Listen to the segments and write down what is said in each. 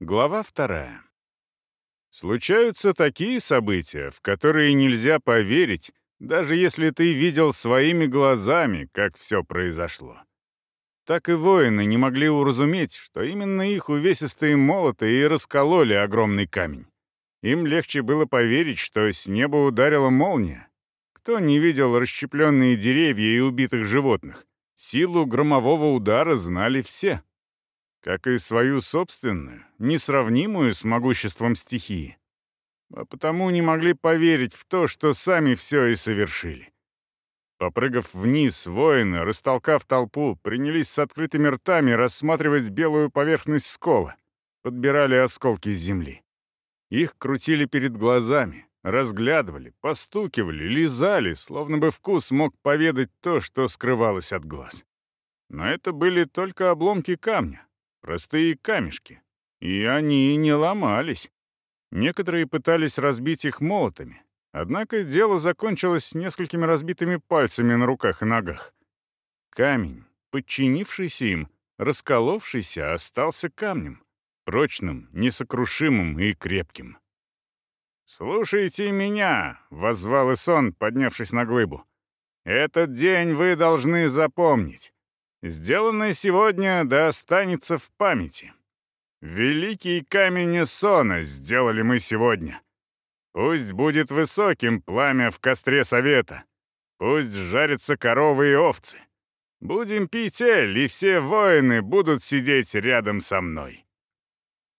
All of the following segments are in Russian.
Глава вторая. Случаются такие события, в которые нельзя поверить, даже если ты видел своими глазами, как все произошло. Так и воины не могли уразуметь, что именно их увесистые молоты и раскололи огромный камень. Им легче было поверить, что с неба ударила молния. Кто не видел расщепленные деревья и убитых животных? Силу громового удара знали все как и свою собственную, несравнимую с могуществом стихии. А потому не могли поверить в то, что сами все и совершили. Попрыгав вниз, воины, растолкав толпу, принялись с открытыми ртами рассматривать белую поверхность скола, подбирали осколки земли. Их крутили перед глазами, разглядывали, постукивали, лизали, словно бы вкус мог поведать то, что скрывалось от глаз. Но это были только обломки камня, Простые камешки. И они не ломались. Некоторые пытались разбить их молотами. Однако дело закончилось несколькими разбитыми пальцами на руках и ногах. Камень, подчинившийся им, расколовшийся, остался камнем. Прочным, несокрушимым и крепким. «Слушайте меня!» — воззвал Исон, поднявшись на глыбу. «Этот день вы должны запомнить. Сделанное сегодня да останется в памяти. Великий камень Сона сделали мы сегодня. Пусть будет высоким пламя в костре совета. Пусть жарятся коровы и овцы. Будем пить эль, и все воины будут сидеть рядом со мной».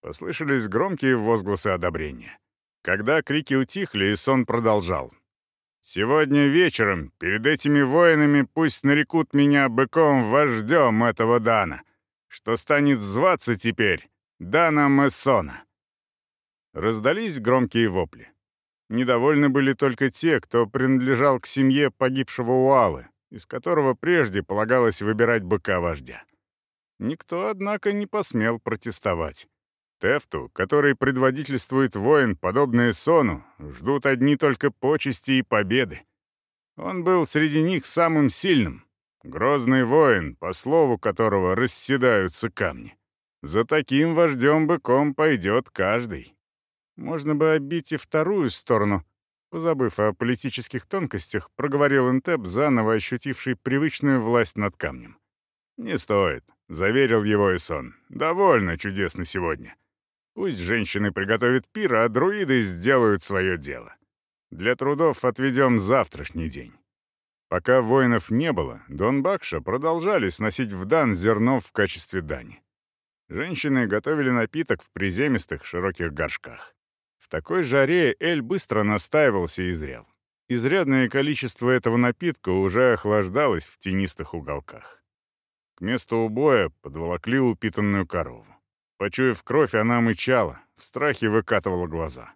Послышались громкие возгласы одобрения. Когда крики утихли, сон продолжал. Сегодня вечером перед этими воинами пусть нарекут меня быком-вождем этого Дана, что станет зваться теперь Даном Эссона». Раздались громкие вопли. Недовольны были только те, кто принадлежал к семье погибшего Уалы, из которого прежде полагалось выбирать быка-вождя. Никто, однако, не посмел протестовать. Тефту, который предводительствует воин, подобные Сону, ждут одни только почести и победы. Он был среди них самым сильным. Грозный воин, по слову которого расседаются камни. За таким вождем-быком пойдет каждый. Можно бы оббить и вторую сторону. Позабыв о политических тонкостях, проговорил Интеп, заново ощутивший привычную власть над камнем. «Не стоит», — заверил его Исон. «Довольно чудесно сегодня. Пусть женщины приготовят пир, а друиды сделают свое дело. Для трудов отведем завтрашний день. Пока воинов не было, Дон Бакша продолжали сносить в дан зерно в качестве дани. Женщины готовили напиток в приземистых широких горшках. В такой жаре Эль быстро настаивался и зрел. Изрядное количество этого напитка уже охлаждалось в тенистых уголках. К месту убоя подволокли упитанную корову. Почуяв кровь, она мычала, в страхе выкатывала глаза.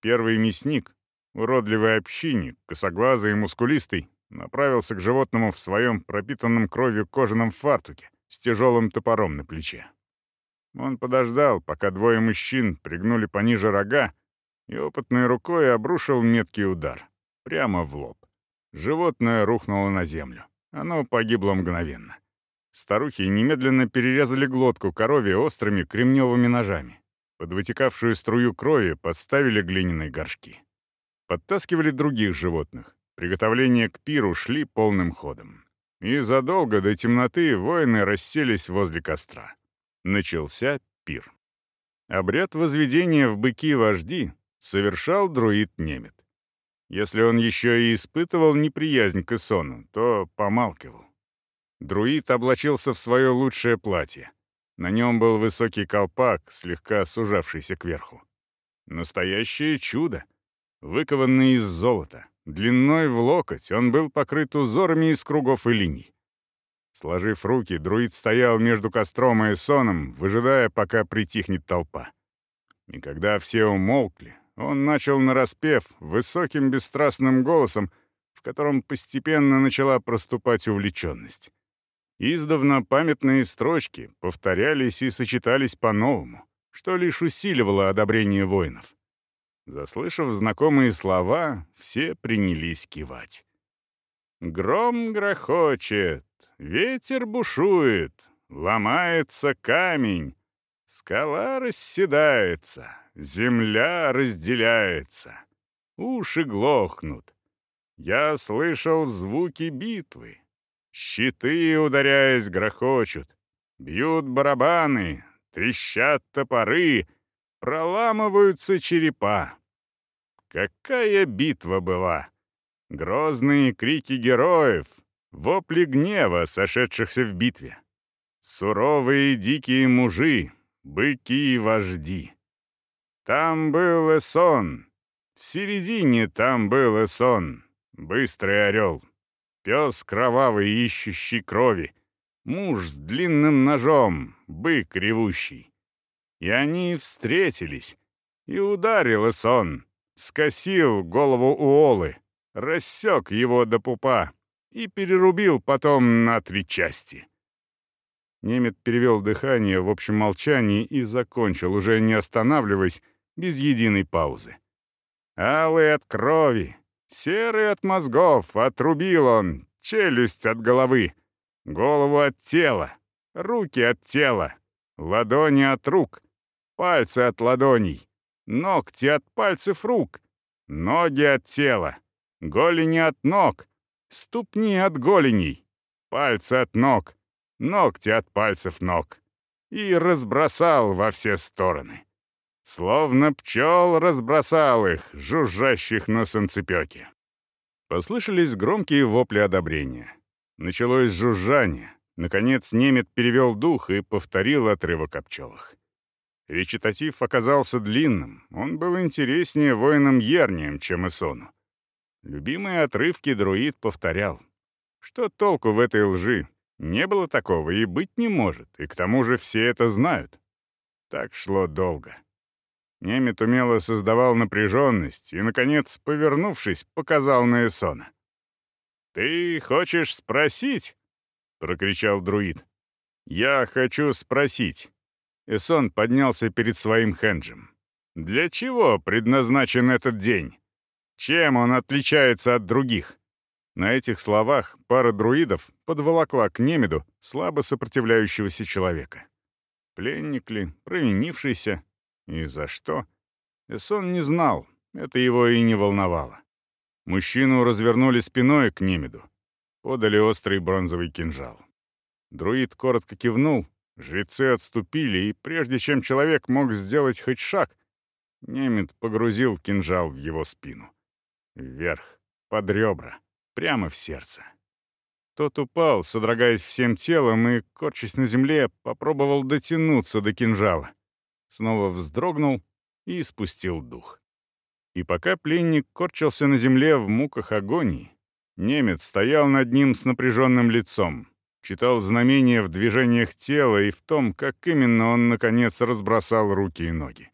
Первый мясник, уродливый общинник, косоглазый и мускулистый, направился к животному в своем пропитанном кровью кожаном фартуке с тяжелым топором на плече. Он подождал, пока двое мужчин пригнули пониже рога, и опытной рукой обрушил меткий удар. Прямо в лоб. Животное рухнуло на землю. Оно погибло мгновенно. Старухи немедленно перерезали глотку корове острыми кремневыми ножами. Под вытекавшую струю крови подставили глиняные горшки. Подтаскивали других животных. Приготовления к пиру шли полным ходом. И задолго до темноты воины расселись возле костра. Начался пир. Обряд возведения в быки-вожди совершал друид-немет. Если он еще и испытывал неприязнь к Исону, то помалкивал. Друид облачился в свое лучшее платье. На нем был высокий колпак, слегка сужавшийся кверху. Настоящее чудо. Выкованный из золота, длиной в локоть, он был покрыт узорами из кругов и линий. Сложив руки, друид стоял между костром и соном, выжидая, пока притихнет толпа. И когда все умолкли, он начал нараспев высоким бесстрастным голосом, в котором постепенно начала проступать увлеченность. Издавна памятные строчки повторялись и сочетались по-новому, что лишь усиливало одобрение воинов. Заслышав знакомые слова, все принялись кивать. «Гром грохочет, ветер бушует, ломается камень, Скала расседается, земля разделяется, уши глохнут. Я слышал звуки битвы. Щиты, ударяясь, грохочут. Бьют барабаны, трещат топоры, проламываются черепа. Какая битва была! Грозные крики героев, вопли гнева, сошедшихся в битве. Суровые дикие мужи, быки и вожди. Там был Эсон. В середине там был Эсон, быстрый орел. Пес кровавый, ищущий крови. Муж с длинным ножом, бык ревущий. И они встретились. И ударил Эсон, скосил голову Уолы, рассек его до пупа и перерубил потом на три части. Немет перевел дыхание в общем молчании и закончил, уже не останавливаясь, без единой паузы. «Алый от крови, серый от мозгов, отрубил он, челюсть от головы, голову от тела, руки от тела, ладони от рук, пальцы от ладоней, ногти от пальцев рук, ноги от тела, голени от ног, ступни от голеней, пальцы от ног, ногти от пальцев ног, и разбросал во все стороны. Словно пчел разбросал их, жужжащих на санцепёке. Послышались громкие вопли одобрения. Началось жужжание. Наконец немец перевел дух и повторил отрывок о пчелах. Речитатив оказался длинным, он был интереснее воинам Ернием, чем Исону. Любимые отрывки друид повторял. Что толку в этой лжи? Не было такого и быть не может, и к тому же все это знают. Так шло долго. Немет умело создавал напряженность и, наконец, повернувшись, показал на Эсона. «Ты хочешь спросить?» — прокричал друид. «Я хочу спросить». Эсон поднялся перед своим хенджем. «Для чего предназначен этот день? Чем он отличается от других?» На этих словах пара друидов подволокла к Немеду слабо сопротивляющегося человека. Пленник ли, провинившийся, и за что? Эсон не знал, это его и не волновало. Мужчину развернули спиной к Немеду. Подали острый бронзовый кинжал. Друид коротко кивнул, жрецы отступили, и прежде чем человек мог сделать хоть шаг, Немед погрузил кинжал в его спину. Вверх, под ребра, прямо в сердце. Тот упал, содрогаясь всем телом, и, корчась на земле, попробовал дотянуться до кинжала. Снова вздрогнул и спустил дух. И пока пленник корчился на земле в муках агонии, немец стоял над ним с напряженным лицом, читал знамения в движениях тела и в том, как именно он, наконец, разбросал руки и ноги.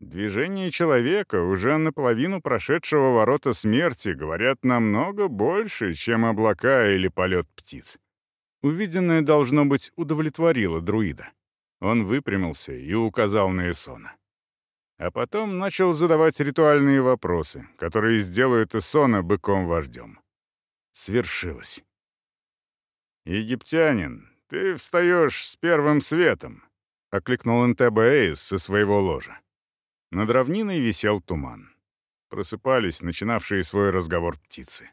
Движения человека, уже наполовину прошедшего ворота смерти, говорят намного больше, чем облака или полет птиц. Увиденное, должно быть, удовлетворило друида. Он выпрямился и указал на Эсона а потом начал задавать ритуальные вопросы, которые сделают Исона быком-вождем. Свершилось. «Египтянин, ты встаешь с первым светом», — окликнул Энтебаэйс со своего ложа. Над равниной висел туман. Просыпались начинавшие свой разговор птицы.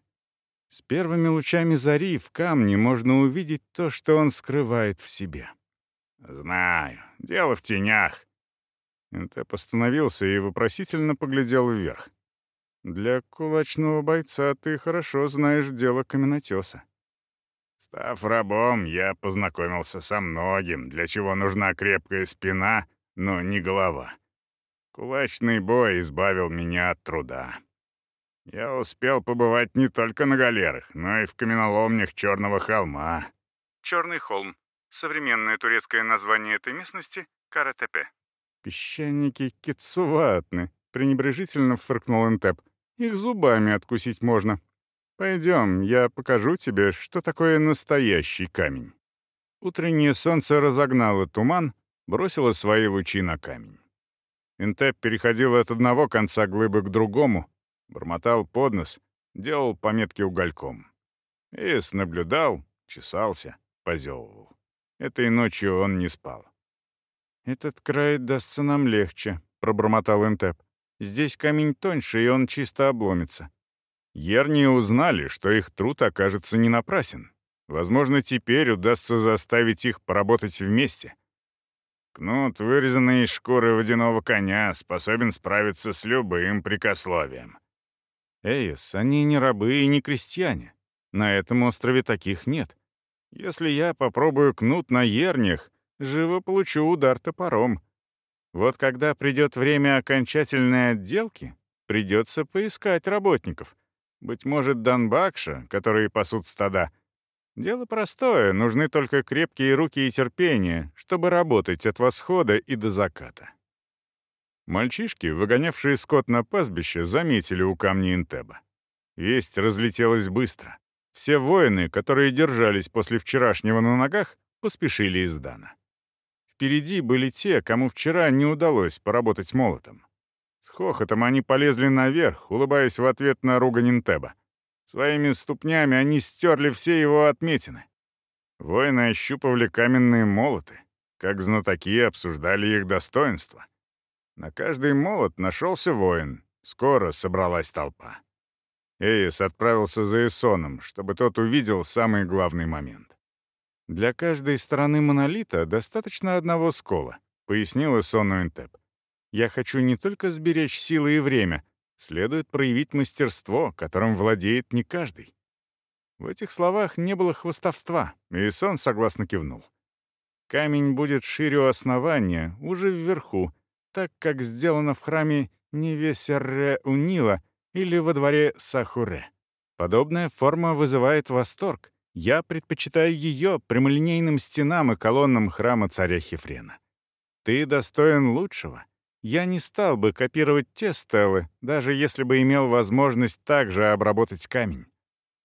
С первыми лучами зари в камне можно увидеть то, что он скрывает в себе. «Знаю, дело в тенях», Энтеп остановился и вопросительно поглядел вверх. «Для кулачного бойца ты хорошо знаешь дело каменотеса». Став рабом, я познакомился со многим, для чего нужна крепкая спина, но не голова. Кулачный бой избавил меня от труда. Я успел побывать не только на галерах, но и в каменоломнях Черного холма. Черный холм — современное турецкое название этой местности — Каратепе. «Песчаники кицуватны», — пренебрежительно фыркнул Энтеп. «Их зубами откусить можно. Пойдем, я покажу тебе, что такое настоящий камень». Утреннее солнце разогнало туман, бросило свои лучи на камень. Энтеп переходил от одного конца глыбы к другому, бормотал под нос, делал пометки угольком. Эс наблюдал, чесался, позевывал. Этой ночью он не спал. «Этот край дастся нам легче», — пробормотал Энтеп. «Здесь камень тоньше, и он чисто обломится». Ерни узнали, что их труд окажется не напрасен. Возможно, теперь удастся заставить их поработать вместе. Кнут, вырезанный из шкуры водяного коня, способен справиться с любым прикословием. Эйс, они не рабы и не крестьяне. На этом острове таких нет. Если я попробую кнут на ернях, живо получу удар топором. Вот когда придет время окончательной отделки, придется поискать работников. Быть может, Данбакша, которые пасут стада. Дело простое, нужны только крепкие руки и терпение, чтобы работать от восхода и до заката. Мальчишки, выгонявшие скот на пастбище, заметили у камня Интеба. Весть разлетелась быстро. Все воины, которые держались после вчерашнего на ногах, поспешили из Дана. Впереди были те, кому вчера не удалось поработать молотом. С хохотом они полезли наверх, улыбаясь в ответ на ругань Интеба. Своими ступнями они стерли все его отметины. Воины ощупывали каменные молоты, как знатоки обсуждали их достоинства. На каждый молот нашелся воин. Скоро собралась толпа. Эйс отправился за Эсоном, чтобы тот увидел самый главный момент. «Для каждой стороны монолита достаточно одного скола», — пояснил Эсону Энтеп. «Я хочу не только сберечь силы и время, следует проявить мастерство, которым владеет не каждый». В этих словах не было хвостовства, и Эсон согласно кивнул. Камень будет шире у основания, уже вверху, так как сделано в храме Невесерре-Унила или во дворе Сахуре. Подобная форма вызывает восторг. Я предпочитаю ее прямолинейным стенам и колоннам храма царя Хефрена. Ты достоин лучшего. Я не стал бы копировать те стелы, даже если бы имел возможность также обработать камень.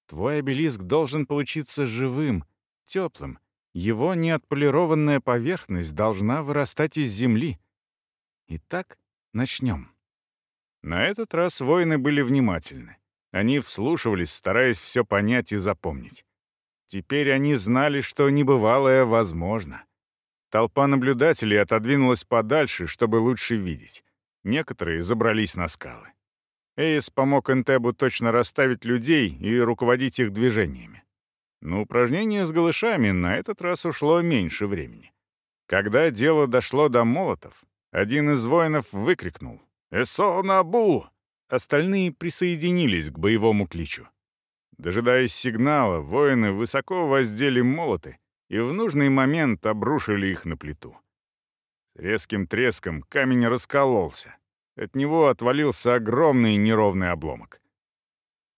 Твой обелиск должен получиться живым, теплым. Его неотполированная поверхность должна вырастать из земли, Итак, начнем. На этот раз воины были внимательны. Они вслушивались, стараясь все понять и запомнить. Теперь они знали, что небывалое возможно. Толпа наблюдателей отодвинулась подальше, чтобы лучше видеть. Некоторые забрались на скалы. Эйс помог Энтебу точно расставить людей и руководить их движениями. На упражнение с голышами на этот раз ушло меньше времени. Когда дело дошло до молотов, один из воинов выкрикнул «Эсонабу!». Остальные присоединились к боевому кличу. Дожидаясь сигнала, воины высоко воздели молоты и в нужный момент обрушили их на плиту. С резким треском камень раскололся. От него отвалился огромный неровный обломок.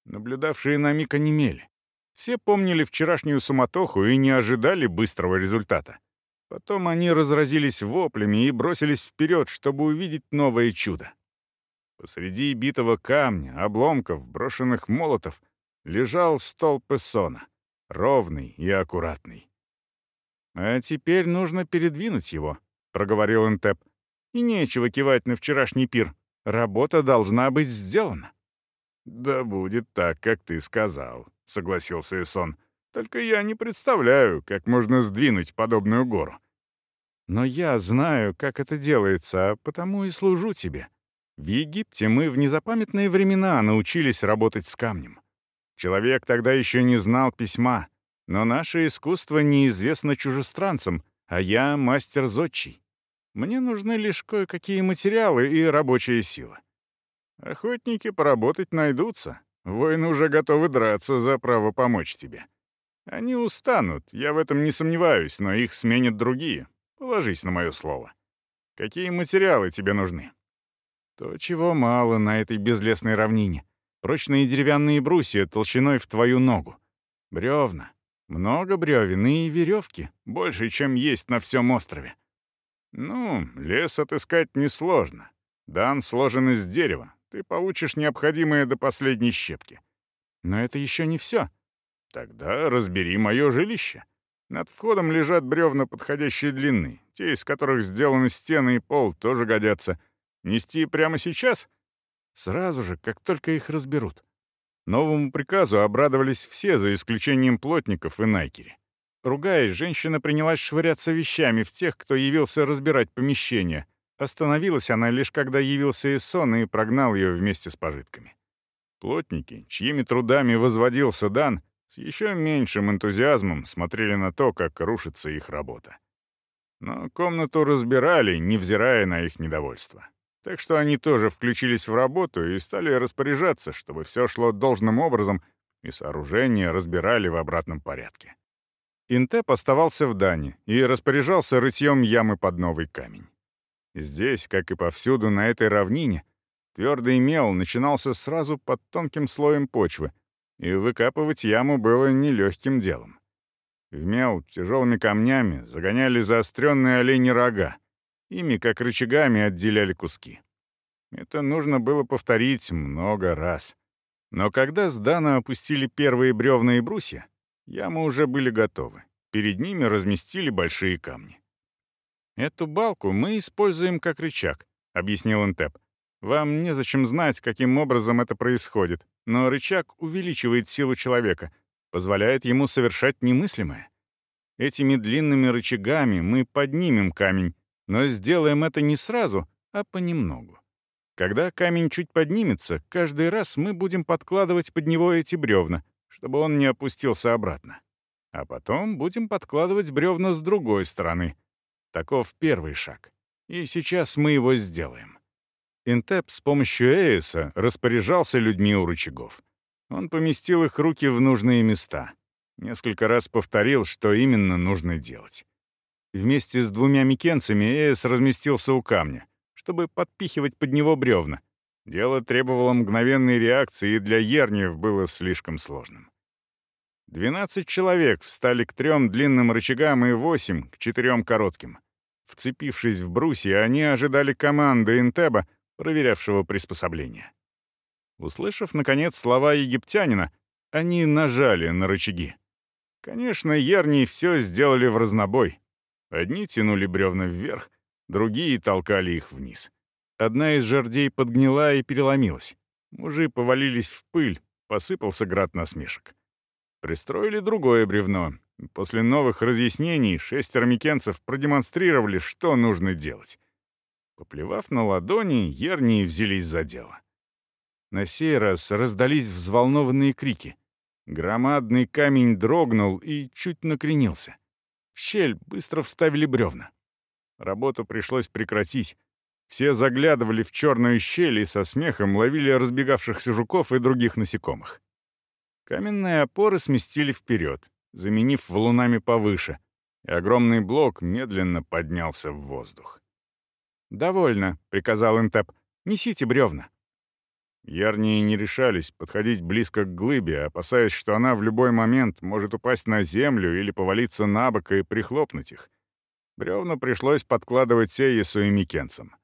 Наблюдавшие на миг онемели. Все помнили вчерашнюю суматоху и не ожидали быстрого результата. Потом они разразились воплями и бросились вперед, чтобы увидеть новое чудо. Посреди битого камня, обломков, брошенных молотов, лежал столб Эссона, ровный и аккуратный. «А теперь нужно передвинуть его», — проговорил Энтеп. «И нечего кивать на вчерашний пир. Работа должна быть сделана». «Да будет так, как ты сказал», — согласился Эсон. Только я не представляю, как можно сдвинуть подобную гору. Но я знаю, как это делается, а потому и служу тебе. В Египте мы в незапамятные времена научились работать с камнем. Человек тогда еще не знал письма, но наше искусство неизвестно чужестранцам, а я мастер зодчий. Мне нужны лишь кое-какие материалы и рабочая сила. Охотники поработать найдутся. Воины уже готовы драться за право помочь тебе. Они устанут, я в этом не сомневаюсь, но их сменят другие. Положись на мое слово. Какие материалы тебе нужны? То, чего мало на этой безлесной равнине. Прочные деревянные брусья толщиной в твою ногу. Бревна. Много бревен и веревки. Больше, чем есть на всем острове. Ну, лес отыскать несложно. Дан сложен из дерева. Ты получишь необходимое до последней щепки. Но это еще не все. Тогда разбери мое жилище. Над входом лежат бревна подходящей длины, те, из которых сделаны стены и пол, тоже годятся. Нести прямо сейчас? Сразу же, как только их разберут. Новому приказу обрадовались все, за исключением плотников и найкери. Ругаясь, женщина принялась швыряться вещами в тех, кто явился разбирать помещение. Остановилась она лишь когда явился Эссон и прогнал ее вместе с пожитками. Плотники, чьими трудами возводился Дан, с еще меньшим энтузиазмом смотрели на то, как рушится их работа. Но комнату разбирали, невзирая на их недовольство. Так что они тоже включились в работу и стали распоряжаться, чтобы все шло должным образом, и сооружение разбирали в обратном порядке. Интеп оставался в Дане и распоряжался рытьем ямы под новый камень. Здесь, как и повсюду на этой равнине, твердый мел начинался сразу под тонким слоем почвы, и выкапывать яму было нелегким делом. В мел тяжелыми камнями загоняли заостренные олени рога. Ими, как рычагами, отделяли куски. Это нужно было повторить много раз. Но когда с Дана опустили первые бревна и брусья, ямы уже были готовы. Перед ними разместили большие камни. «Эту балку мы используем как рычаг», — объяснил Интеп. «Вам незачем знать, каким образом это происходит, но рычаг увеличивает силу человека — позволяет ему совершать немыслимое. Этими длинными рычагами мы поднимем камень, но сделаем это не сразу, а понемногу. Когда камень чуть поднимется, каждый раз мы будем подкладывать под него эти бревна, чтобы он не опустился обратно. А потом будем подкладывать бревна с другой стороны. Таков первый шаг. И сейчас мы его сделаем. Интеп с помощью Эйса распоряжался людьми у рычагов. Он поместил их руки в нужные места. Несколько раз повторил, что именно нужно делать. Вместе с двумя микенцами Эйс разместился у камня, чтобы подпихивать под него бревна. Дело требовало мгновенной реакции, и для Ерниев было слишком сложным. Двенадцать человек встали к трем длинным рычагам и восемь — к четырем коротким. Вцепившись в брусья, они ожидали команды Интеба, проверявшего приспособление. Услышав, наконец, слова египтянина, они нажали на рычаги. Конечно, Ерни все сделали в разнобой. Одни тянули бревна вверх, другие толкали их вниз. Одна из жердей подгнила и переломилась. Мужи повалились в пыль, посыпался град насмешек. Пристроили другое бревно. После новых разъяснений шестеро микенцев продемонстрировали, что нужно делать. Поплевав на ладони, Ерни взялись за дело. На сей раз раздались взволнованные крики. Громадный камень дрогнул и чуть накренился. В щель быстро вставили бревна. Работу пришлось прекратить. Все заглядывали в черную щель и со смехом ловили разбегавшихся жуков и других насекомых. Каменные опоры сместили вперед, заменив валунами повыше, и огромный блок медленно поднялся в воздух. «Довольно», — приказал Интеп. «Несите бревна». Ярнии не решались подходить близко к глыбе, опасаясь, что она в любой момент может упасть на землю или повалиться на бок и прихлопнуть их. Бревна пришлось подкладывать Сейесу и Микенцам.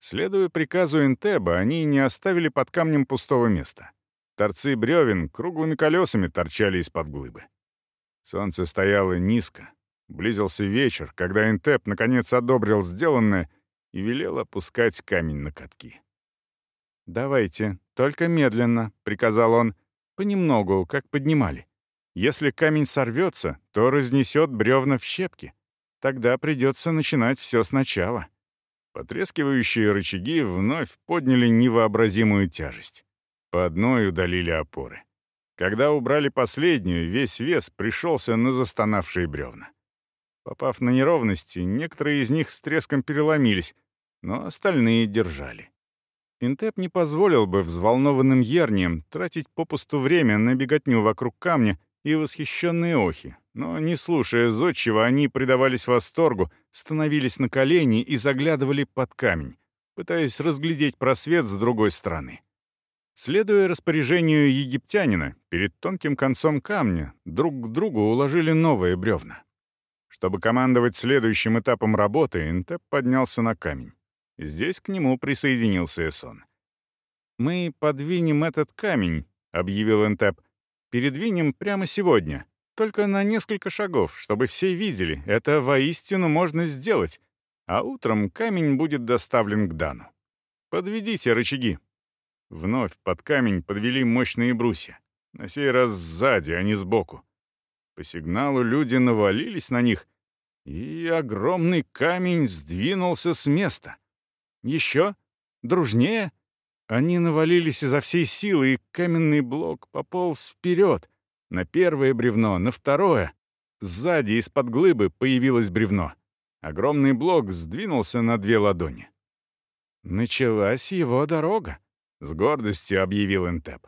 Следуя приказу Интеба, они не оставили под камнем пустого места. Торцы бревен круглыми колесами торчали из-под глыбы. Солнце стояло низко. Близился вечер, когда Интеп наконец одобрил сделанное и велел опускать камень на катки. «Давайте, только медленно», — приказал он. «Понемногу, как поднимали. Если камень сорвется, то разнесет бревна в щепки. Тогда придется начинать все сначала». Потрескивающие рычаги вновь подняли невообразимую тяжесть. По одной удалили опоры. Когда убрали последнюю, весь вес пришелся на застонавшие бревна. Попав на неровности, некоторые из них с треском переломились, но остальные держали. Интеп не позволил бы взволнованным ерниям тратить попусту время на беготню вокруг камня и восхищенные охи, но, не слушая зодчего, они предавались восторгу, становились на колени и заглядывали под камень, пытаясь разглядеть просвет с другой стороны. Следуя распоряжению египтянина, перед тонким концом камня друг к другу уложили новые бревна. Чтобы командовать следующим этапом работы, Интеп поднялся на камень. Здесь к нему присоединился Эсон. «Мы подвинем этот камень», — объявил Энтеп. «Передвинем прямо сегодня, только на несколько шагов, чтобы все видели, это воистину можно сделать, а утром камень будет доставлен к Дану. Подведите рычаги». Вновь под камень подвели мощные брусья, на сей раз сзади, а не сбоку. По сигналу люди навалились на них, и огромный камень сдвинулся с места. Еще? Дружнее? Они навалились изо всей силы, и каменный блок пополз вперед, на первое бревно, на второе. Сзади из-под глыбы появилось бревно. Огромный блок сдвинулся на две ладони. «Началась его дорога», — с гордостью объявил Интеп.